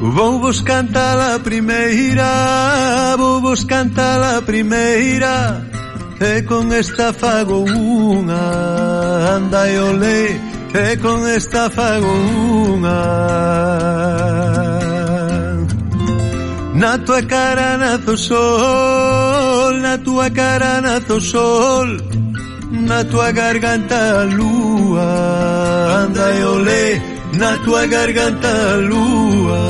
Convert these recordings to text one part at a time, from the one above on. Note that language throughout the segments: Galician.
Vou vos cantar a primeira Vou vos cantar a primeira E con esta fago unha Andai olé E con esta fago unha. Na tua cara nazo sol Na tua cara nazo sol Na tua garganta a lúa Andai olé na tua garganta lúa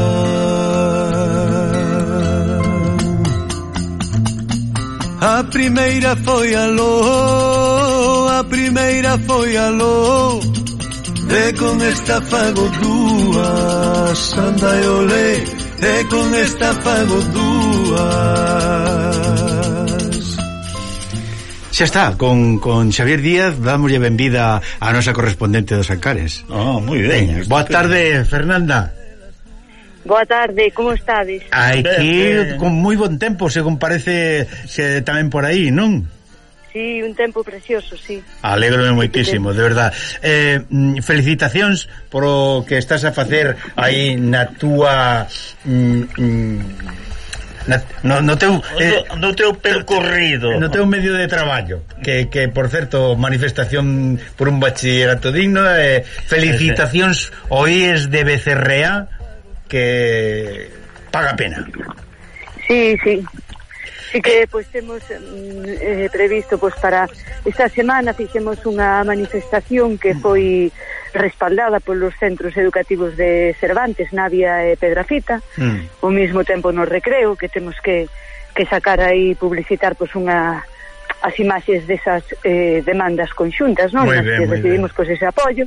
A primeira foi a A primeira foi a E con esta fago dúas Anda e olé E con esta fago dúas Xa está, con, con Xavier Díaz damoslle benvida a nosa correspondente dos Ancares. Oh, moi ben. Boa tarde, Fernanda. Boa tarde, como estades? Aquí con moi bon tempo, según parece se tamén por aí, non? Sí, un tempo precioso, sí. Alégrome moitísimo, de verdad. Eh, mm, felicitacións por o que estás a facer aí na túa mm, mm, na, no, no teu eh, no, no teu percorrido no teu medio de traballo que, que por certo manifestación por un bachillerato digno eh, felicitacións ao IES de Becerrea que paga pena. Sí, sí. Así que pois temos mm, eh, previsto pois para esta semana fixemos unha manifestación que foi respaldada polos centros educativos de Cervantes, Navia e Pedrafita, mm. o mesmo tempo no recreo que temos que, que sacar aí publicitar pois unha as imaxes desas eh, demandas conxuntas, non? Nas que recibimos pois, ese apoio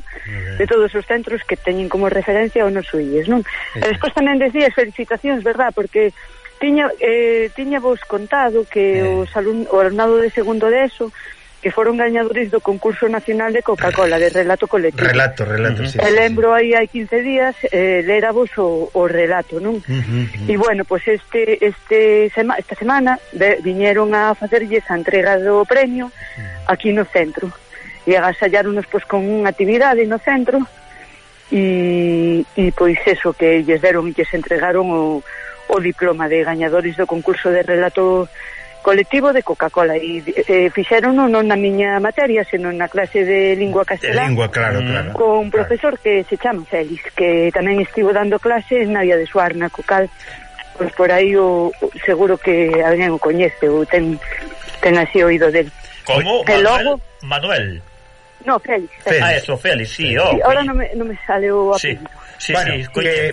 de todos os centros que teñen como referencia o noso IES, non? Sí. E despois tamén decías felicitacións, verdad? Porque tiña, eh, tiña vos contado que eh. os alum, o alumnado de segundo de ESO que foron gañadores do concurso nacional de Coca-Cola de relato colectivo. Relato, relato, uh -huh. sí. E lembro aí hai 15 días eh lera vos o, o relato, non? Uh -huh. E bueno, pois pues este este sema, esta semana ve, viñeron a facerlles a entrega do premio aquí no centro. E agasalláronos pois con unha actividade no centro e, e pois eso que lles deron e lles entregaron o, o diploma de gañadores do concurso de relato colectivo de Coca-Cola e eh, fixeron non na miña materia, senón na clase de lingua castelá. Lingua, claro, mm. claro. Con un profesor claro. que se chama Félix, que tamén estivo dando clases na Vía de Suarna, co cal pois por aí o seguro que alguén o coñece ou ten ten así oído del. Como que Manuel, logo Manuel. No, Félix. Félix. Ah, eso, Félix, sí, oh, sí. Ahora non me, non me sale o apelido. Sí, sí, bueno, sí, que,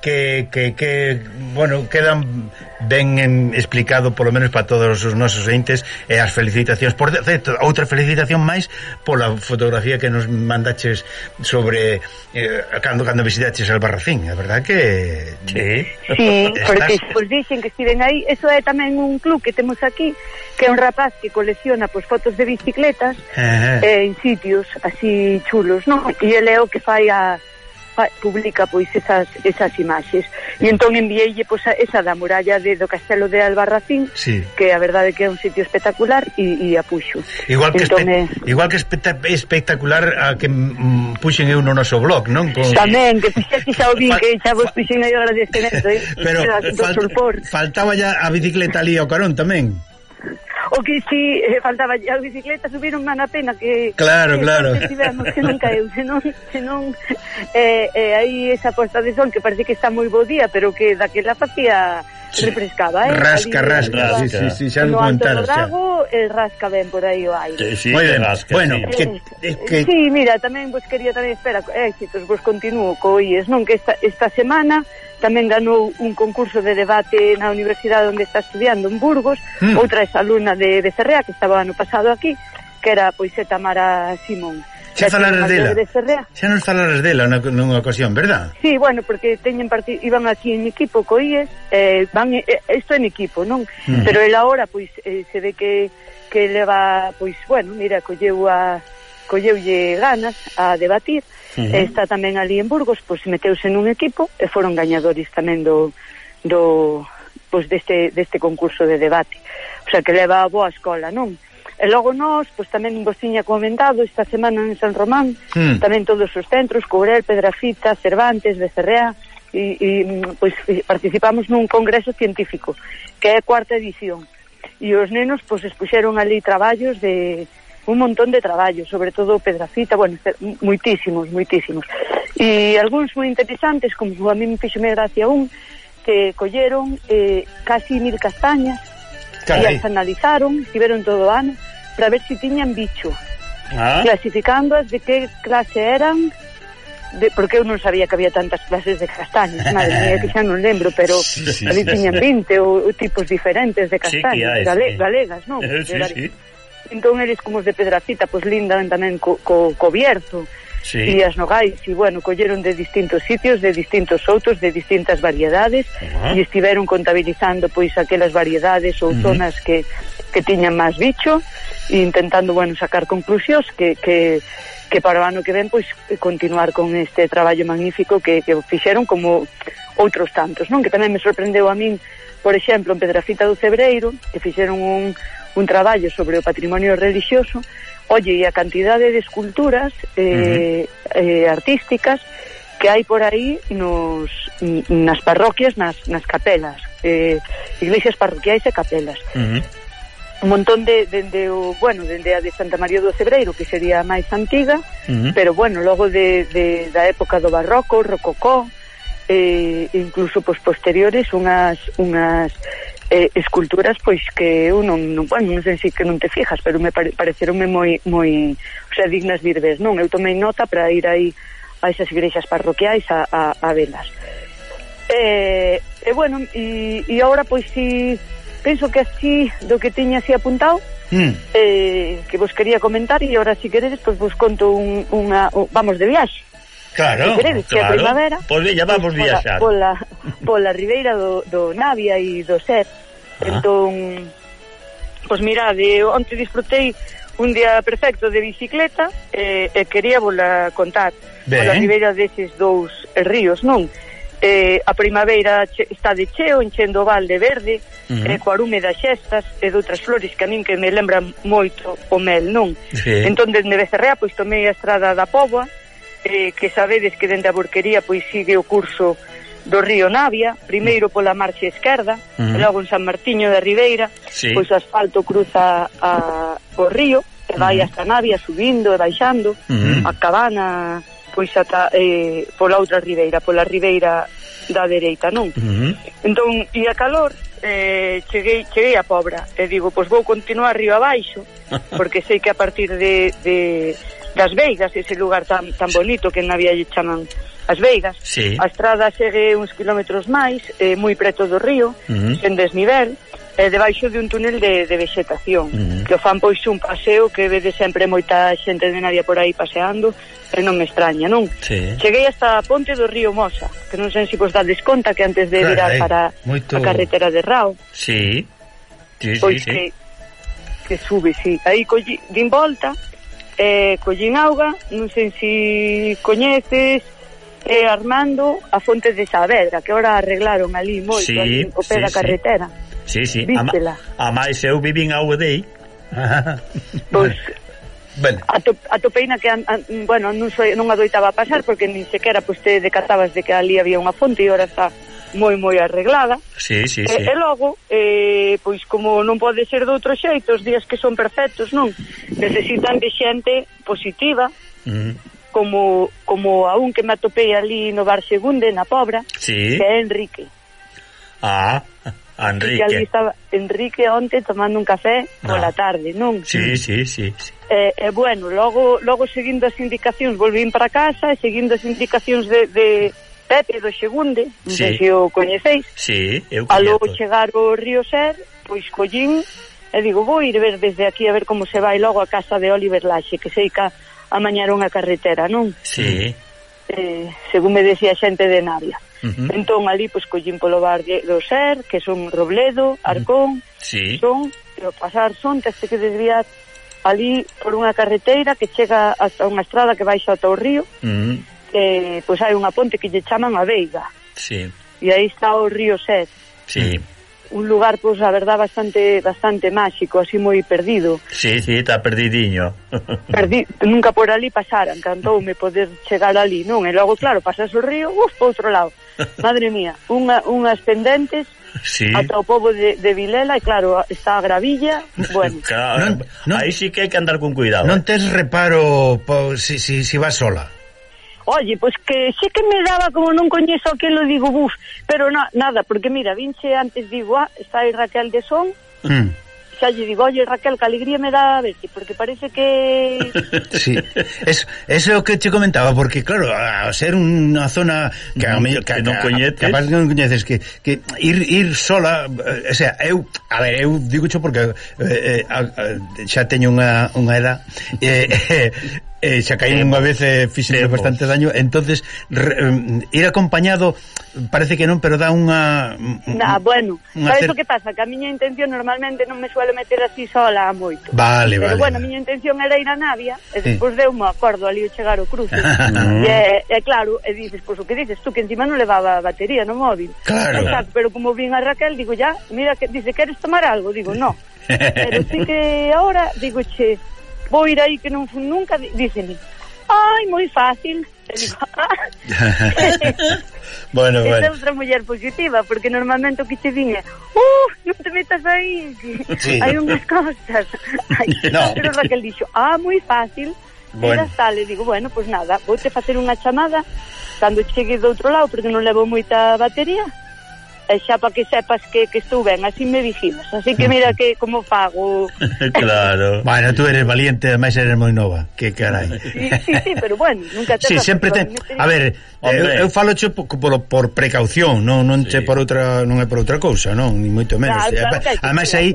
que, que, que bueno, quedan ben en, explicado polo menos para todos os nosos entes e as felicitacións. Por certo, outra felicitación máis pola fotografía que nos mandaches sobre eh, cando cando visitaches Albarracín, é verdad que Sí, sí Estás... porque pois dixen que estiven aí, eso é tamén un club que temos aquí, que é un rapaz que colecciona pois fotos de bicicletas eh, en sitios así chulos, non? E ele é o que fai a fa, publica pois esas, esas imaxes e entón enviéille pois, a, esa da muralla de, do castelo de Albarracín sí. que a verdade que é un sitio espectacular e, e a puxo igual que, entón, espe, igual que espectac espectacular a que mm, puxen eu no noso blog non? Con... tamén, que xa que xa o vin que xa vos puxen aí o agradecemento eh? pero fal, faltaba ya a bicicleta ali ao carón tamén o que si eh, faltaba a bicicleta subiron a pena que Claro, que, claro. Que tivemos que non caeu, senón senón eh, eh aí esa posta de sol que parece que está moi bo día, pero que daquela facía sí. refrescaba, eh? Rasca, Ali, rasca, rasca. Sí, sí, sí, xa nos contaron. xa. Rago, el rasca ben por aí o aire. Sí, sí, ben. Rasca, bueno, sí. que, eh, que... Sí, mira, tamén vos quería tamén, espera, eh, éxitos, vos continuo co IES, non? Que esta, esta semana tamén ganou un concurso de debate na universidade onde está estudiando, en Burgos, mm. outra exalumna de Becerrea, que estaba ano pasado aquí, que era pois Tamara Simón. Xa falaras dela. De Ferrea. Xa nos falaras dela na, nunha ocasión, verdad? Sí, bueno, porque teñen partido, iban aquí en equipo coíes, eh, van isto eh, eh en equipo, non? Mm. Pero el agora pois eh, se ve que que leva, pois bueno, mira, colleu a colleulle ganas a debatir. Uh -huh. Está tamén ali en Burgos, pois meteuse nun equipo e foron gañadores tamén do do pois deste deste concurso de debate. O sea que leva a boa escola, non? E logo nós, pois tamén vos tiña comentado esta semana en San Román, mm. tamén todos os centros, Courel, Pedrafita, Cervantes, Becerrea, e, e pois participamos nun congreso científico, que é a cuarta edición. E os nenos pois expuxeron ali traballos de un montón de traballos, sobre todo Pedrafita, bueno, muitísimos, muitísimos. E algúns moi interesantes, como a mí me fixo me gracia un, que colleron eh, casi mil castañas, Carai. e as analizaron, estiveron todo o ano, para ver si tiñan bicho. Ah. Clasificándoas de que clase eran, de, porque eu non sabía que había tantas clases de castañas, madre mía, que xa non lembro, pero sí, sí. ali tiñan 20 ou tipos diferentes de castañas, sí, gale, galegas, non? Sí, sí. Entón eles como os de Pedracita, pois pues, lindan tamén co, co, co Bierzo, sí. e as nogais e bueno, colleron de distintos sitios de distintos outros, de distintas variedades uh -huh. e estiveron contabilizando pois aquelas variedades ou uh -huh. zonas que, que tiñan máis bicho e intentando, bueno, sacar conclusións que, que que para o ano que ven pois continuar con este traballo magnífico que, que fixeron como outros tantos, non? Que tamén me sorprendeu a min, por exemplo, en Pedrafita do Cebreiro, que fixeron un, un traballo sobre o patrimonio religioso, Oye, e a cantidade de esculturas eh, uh -huh. eh, artísticas que hai por aí nos, nas parroquias, nas, nas capelas, eh, iglesias parroquiais e capelas. Uh -huh. Un montón de, dende o, bueno, dende a de Santa María do Cebreiro, que sería a máis antiga, uh -huh. pero bueno, logo de, de, da época do barroco, rococó, eh, incluso pois, posteriores unhas, unhas eh, esculturas pois que eu non, non, bueno, non sei se que non te fijas, pero me pare, pareceronme moi, moi, o sea, dignas de ir ves, non? Eu tomei nota para ir aí a esas igrexas parroquiais a, a, a velas. Eh, e, eh, bueno, e, e agora pois si penso que así do que tiña así apuntado, mm. eh, que vos quería comentar e agora si queredes pois vos conto un, unha, vamos de viaxe. Claro, si queredes, claro. Que a primavera, pois pues, pois, veña, vamos pues, viaxar. Pola, pola, pola ribeira do, do Navia e do Ser. Ah. Entón, pois mirade, onte disfrutei un día perfecto de bicicleta e, e quería vola contar ben. pola ribeira deses dous ríos, non? Eh, a primavera che, está de cheo enchendo o valde verde uh -huh. eh, coa arume das xestas e de outras flores que a min que me lembran moito o mel, non? Sí. Entón, desde Becerrea, pois tomei a estrada da Póvoa eh, que sabedes que dende a Borquería pois sigue o curso do río Navia, primeiro mm. pola marxe esquerda, uh -huh. e logo en San Martiño de Ribeira, sí. pois o asfalto cruza a, o río, e vai uh -huh. hasta Navia subindo e baixando, uh -huh. a cabana pois ata eh, pola outra ribeira, pola ribeira da dereita, non? Uh -huh. Entón, e a calor, eh, cheguei, cheguei a Pobra, e digo, pois vou continuar río abaixo, porque sei que a partir de, de das Veigas, ese lugar tan, tan bonito que na vía lle chaman as Veigas. Sí. A estrada segue uns kilómetros máis, eh, moi preto do río, uh -huh. sen desnivel, eh, debaixo de un túnel de, de vegetación uh -huh. que o fan pois un paseo que vede sempre moita xente de Navia por aí paseando e non me extraña, non? Sí. Cheguei hasta a ponte do río Mosa que non sei se vos dades conta que antes de virar para moito... a carretera de Rao sí, sí, sí pois sí, que, que sube, sí aí colli, din volta eh, collín auga, non sei se coñeces eh, Armando a Fontes de Saavedra, que ora arreglaron ali moito, sí, ali, o pé sí, da carretera. Sí, sí, Vístela. a, a máis eu vivín a Udei. pois, Bueno. A, to, a topeina que, an, an, bueno, non, so, non adoitaba a pasar porque nin sequera pois, pues, te decatabas de que ali había unha fonte e ora está moi moi arreglada. Sí, sí, sí. E, logo, eh, pois como non pode ser de outro xeito, os días que son perfectos, non? Necesitan de xente positiva. Uh -huh. Como como a un que me atopei ali no bar Segunde na Pobra, sí. que é Enrique. Ah, Enrique. Que ali estaba Enrique onte tomando un café ah. pola tarde, non? Sí, sí, sí. sí. E, e bueno, logo logo seguindo as indicacións, volvín para casa e seguindo as indicacións de, de Pepe do Xegunde, non sí. sei se o coñeceis. Sí, eu coñezo. Chegar o Río Ser, pois collín e digo, vou ir ver desde aquí a ver como se vai logo a casa de Oliver Laxe, que sei que amañaron a carretera, non? Sí. Eh, según me decía xente de Navia. Uh -huh. Entón ali pois collín polo bar de, do Ser, que son Robledo, Arcón, uh -huh. sí. son, pero pasar son, teste que desviar ali por unha carreteira que chega hasta unha estrada que baixa ata o río. Uh -huh eh, pois hai unha ponte que lle chaman a Veiga. Sí. E aí está o río Set. Sí. Un lugar, pois, a verdad, bastante bastante máxico, así moi perdido. Sí, sí, está perdidiño. Perdi... Nunca por ali pasara, encantoume poder chegar ali, non? E logo, claro, pasas o río, uf, outro lado. Madre mía, unha, unhas pendentes sí. ata o povo de, de Vilela e claro, está a gravilla bueno. claro, non, non, aí sí que hai que andar con cuidado non eh. tes reparo po, si, si, si vas sola Oye, pois que sí que me daba como non coñezo aquilo, digo, buf, pero na, nada, porque mira, vinche antes, digo, ah, está aí Raquel de Son, mm. Xa lle digo, oye Raquel, que alegría me dá verte, porque parece que... sí, eso, eso é o que te comentaba, porque claro, a ser unha zona que a mm, mellor que, que, non coñeces, capaz que non coñeces, que, que ir, ir sola, eh, o sea, eu, a ver, eu digo xo porque eh, eh, a, a, xa teño unha, unha edad, eh, eh, Eh, xa caí unha vez eh, fixenme bastante daño entonces re, ir acompañado parece que non, pero dá unha nah, bueno, unha sabes cer... o que pasa que a miña intención normalmente non me suelo meter así sola a moito vale, pero vale, bueno, vale. a miña intención era ir a Navia e sí. despois deu un acordo ali o chegar ao cruce e, e claro, e dices, pois o que dices tú que encima non levaba batería no móvil claro. Exacto, pero como vin a Raquel, digo ya mira, que dice, queres tomar algo? digo, no pero sí que ahora, digo, che vou ir aí que non fun nunca, dicen, ai, moi fácil. bueno, ah". bueno. Esa é outra muller positiva, porque normalmente o que te viña, uh, non te metas aí, sí. hai unhas cosas. Ay, no. Pero Raquel dixo, ah, moi fácil, bueno. Era e digo, bueno, pois pues nada, vou te facer unha chamada cando chegue do outro lado, porque non levo moita batería, e xa para que sepas que, que estou ben, así me viximas. Así que mira que como fago. claro. bueno, tú eres valiente, ademais eres moi nova. Que carai. sí, sí, sí, pero bueno, nunca te Sí, sempre ten... A ver, eh, Hombre. eu, eu falo che por, por, por precaución, non non sí. che por outra, non é por outra cousa, non, ni moito menos. Claro, claro, ademais aí,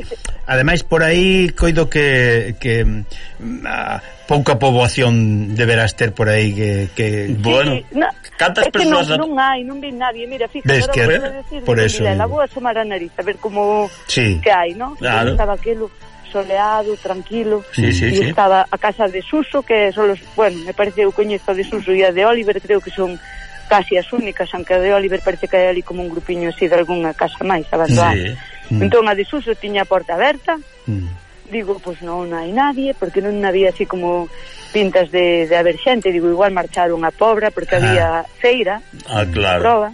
ademais por aí coido que que mm, a, pouca poboación deberás ter por aí que, que sí, bueno, no, cantas persoas non, non hai, non vin nadie. Mira, fíjate, ves que a decir, por eso. Mira, la vou asomar a nariz a ver como sí. que hai, ¿no? Claro. Estaba aquilo soleado, tranquilo sí, sí, e sí. estaba a casa de Suso que son los, bueno, me parece eu coñezo de Suso e a de Oliver, creo que son casi as únicas, aunque a de Oliver parece que hai ali como un grupiño así de algunha casa máis abandonada. Sí. Mm. Entón a de Suso tiña a porta aberta mm digo, pois non hai nadie, porque non había así como pintas de, de haber xente, digo, igual marcharon a Pobra, porque ah. había feira, ah, claro. prova,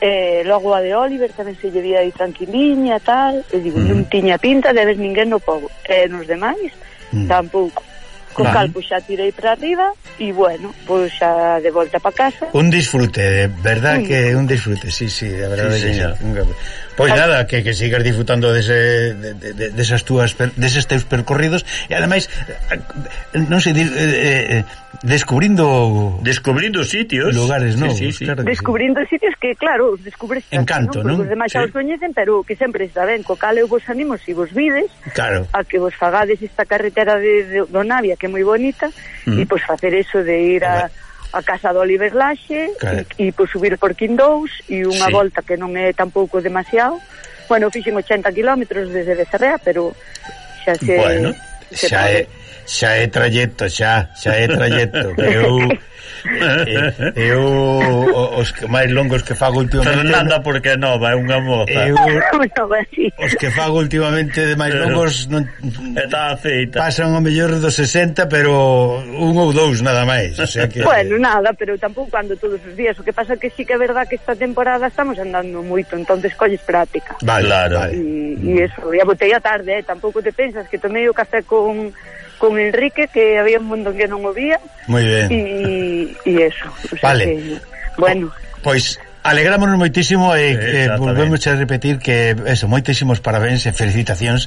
eh, logo a de Oliver tamén se llevía aí tranquiliña, tal, e digo, mm. non tiña pinta de haber ninguén no povo, e nos demais, mm. tampouco. Co vale. cal, pois xa tirei para arriba e, bueno, pois xa de volta para casa. Un disfrute, verdad mm. que un disfrute, sí, sí, de verdade. Sí, señor. Que, un... Pois nada, que, que sigas disfrutando dese, de, de, desas túas, deses teus percorridos e ademais non sei dir, eh, eh, eh descubrindo descubrindo sitios, lugares novos, sí, sí, sí. claro. Descubrindo sí. sitios que claro, descubres encanto, non? Porque os demais xa sí. os coñecen, pero que sempre está ben, co cal eu vos animo se si vos vides claro. a que vos fagades esta carretera de, de do Navia que é moi bonita mm. e pois facer eso de ir a, a a Casa do Oliver Laxe claro. e, e por subir por Quindous e unha sí. volta que non é tampouco demasiado bueno, fixen 80 km desde Becerrea pero xa se... Bueno, se xa é, é xa é trayecto, xa, xa é trayecto. Que eu eh, eu os que máis longos que fago últimamente Fernanda porque nova, é unha moza. Eu, os que fago últimamente de máis longos non, está aceita. pasan o mellor dos 60 pero un ou dous nada máis o sea que... bueno, nada, pero tampouco cando todos os días. O que pasa que sí que é verdad que esta temporada estamos andando moito entonces colles práctica. Vale, claro, vale. e eso, e a botella tarde, eh? tampouco te pensas que tomei o café con con Enrique que había un mundo que non o vía. Moi ben. E eso, o sea vale. que, bueno, pois Alegrámonos moitísimo e eh, eh volvemos a repetir que eso, moitísimos parabéns e felicitacións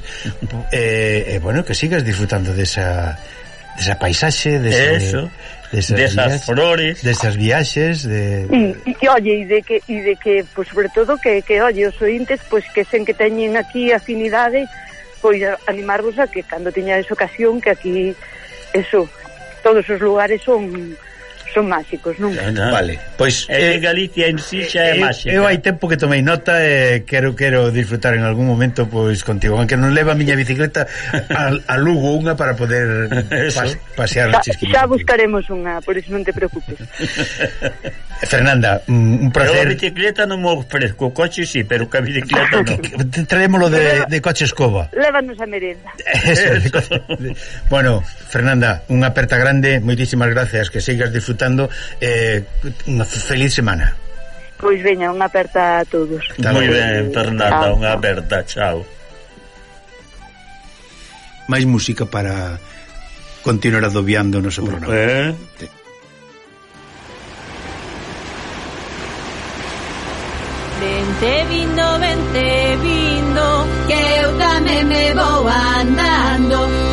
e eh, eh, bueno, que sigas disfrutando desa desa paisaxe, desa eso. Desas, desas viaxes, flores, desas viaxes de E, e oye, e de que e de que, pues, sobre todo que que oye, os ointes, pois pues, que sen que teñen aquí afinidade pois animarvos a que cando teñades ocasión que aquí eso, todos os lugares son son máxicos, non? Ah, no. Vale. Pois eh, Galicia en sí xa é eh, máxica. Eu hai tempo que tomei nota e eh, quero quero disfrutar en algún momento pois contigo, aunque non leva a miña bicicleta a, a Lugo unha para poder pas, pasear xa, xa buscaremos unha, por iso non te preocupes. Fernanda, un placer. Eu a bicicleta non me ofrezco, o coche sí, pero que a bicicleta non. Traémolo de, de coche escoba. Lévanos a merenda. Eso, Eso. De, de, bueno, Fernanda, unha aperta grande, moitísimas gracias, que sigas disfrutando escoitando eh, unha feliz semana. Pois veña, unha aperta a todos. Moi ben, Fernanda, unha aperta, chao. Máis música para continuar adobiando o noso programa. Eh? Vente vindo, vente vindo Que eu tamén me vou andando.